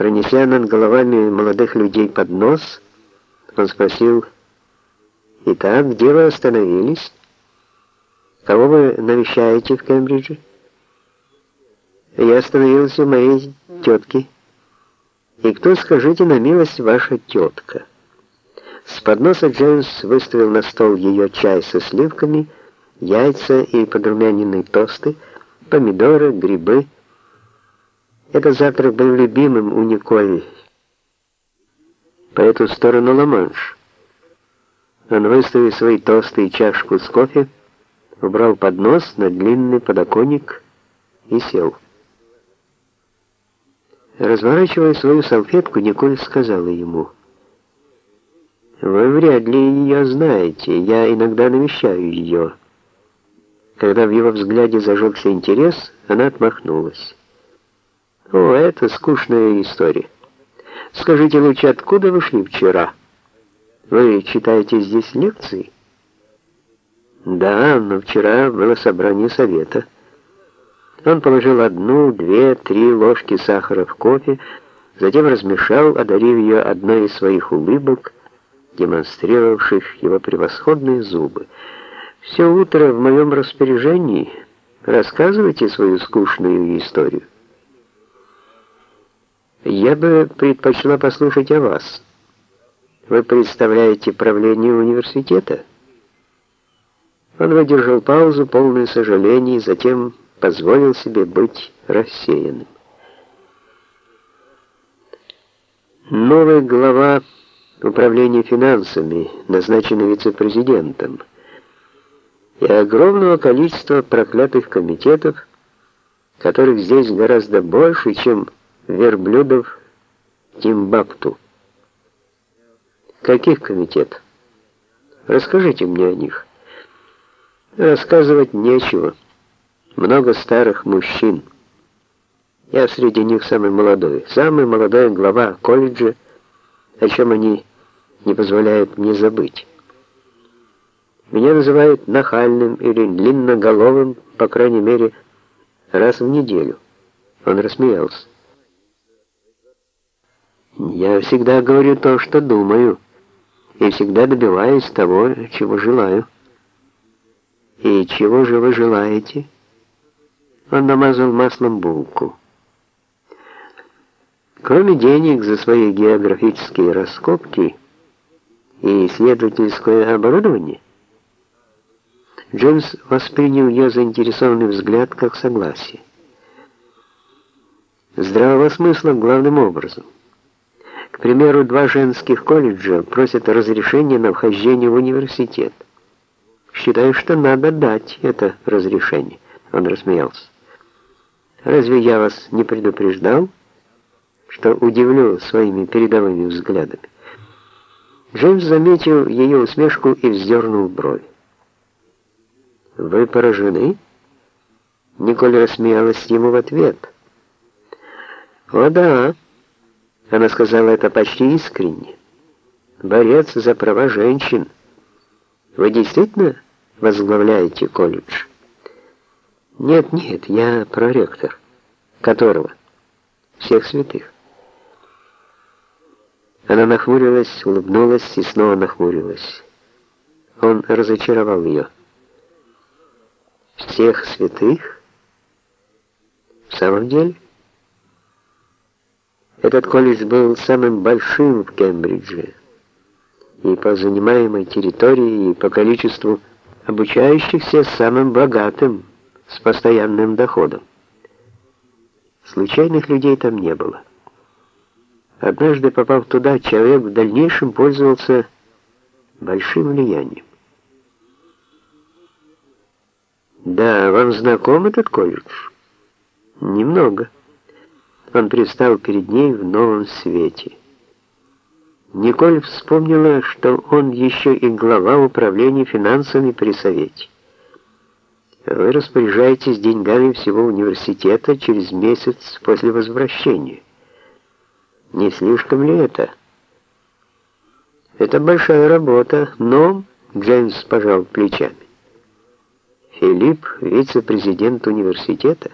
Пронеся над головами молодых людей под нос, он спросил, «Итак, где вы остановились? Кого вы навещаете в Кембридже?» «Я остановился у моей тетки». «И кто, скажите на милость, ваша тетка?» С подноса Джеймс выставил на стол ее чай со сливками, яйца и подрумяненные тосты, помидоры, грибы. Этот завтрак был любимым у Николь по эту сторону Ла-Манш. Он, выставив свои тосты и чашку с кофе, убрал поднос на длинный подоконник и сел. Разворачивая свою салфетку, Николь сказала ему, «Вы вряд ли ее знаете, я иногда навещаю ее». Когда в его взгляде зажегся интерес, она отмахнулась. «О, это скучная история. Скажите лучше, откуда вы шли вчера?» Вы читаете здесь лекции? Да, но вчера было собрание совета. Он положил одну, две, три ложки сахара в кофе, затем размешал, одарив ее одной из своих улыбок, демонстрировавших его превосходные зубы. «Все утро в моем распоряжении. Рассказывайте свою скучную историю». «Я бы предпочла послушать о вас». Вы представляете правление университета? Он выдержал паузу, полное сожалений, затем позволил себе быть рассеянным. Новая глава управления финансами, назначена вице-президентом, и огромного количества проклятых комитетов, которых здесь гораздо больше, чем верблюдов Тимбакту. Каких комитетов? Расскажите мне о них. Рассказывать нечего. Много старых мужчин. Я среди них самый молодой. Самый молодой глава колледжа, о чем они не позволяют мне забыть. Меня называют нахальным или длинноголовым, по крайней мере, раз в неделю. Он рассмеялся. Я всегда говорю то, что думаю и всегда добиваюсь того, чего желаю. И чего же вы желаете? Он намазал маслом булку. Кроме денег за свои географические раскопки и исследовательское оборудование, Джеймс воспринял ее заинтересованный взгляд как согласие. Здравого смысла главным образом – к примеру, два женских колледжа просят разрешения на вхождение в университет. Считаю, что надо дать это разрешение. Он рассмеялся. Разве я вас не предупреждал, что удивлю своими передовыми взглядами? Джеймс заметил ее усмешку и вздернул бровь. «Вы поражены?» Николь рассмеялась ему в ответ. «О да». Она сказала это почти искренне. «Борец за права женщин. Вы действительно возглавляете колледж?» «Нет, нет, я проректор. Которого?» «Всех святых». Она нахмурилась, улыбнулась и снова нахмурилась. Он разочаровал ее. «Всех святых? В самом деле?» Этот колледж был самым большим в Кембридже и по занимаемой территории, и по количеству обучающихся самым богатым, с постоянным доходом. Случайных людей там не было. Однажды попав туда, человек в дальнейшем пользовался большим влиянием. Да, вам знаком этот колледж? Немного он предстал перед ней в новом свете. Николь вспомнила, что он еще и глава управления финансами при Совете. Вы распоряжаетесь деньгами всего университета через месяц после возвращения. Не слишком ли это? Это большая работа, но... Джеймс пожал плечами. Филипп, вице-президент университета,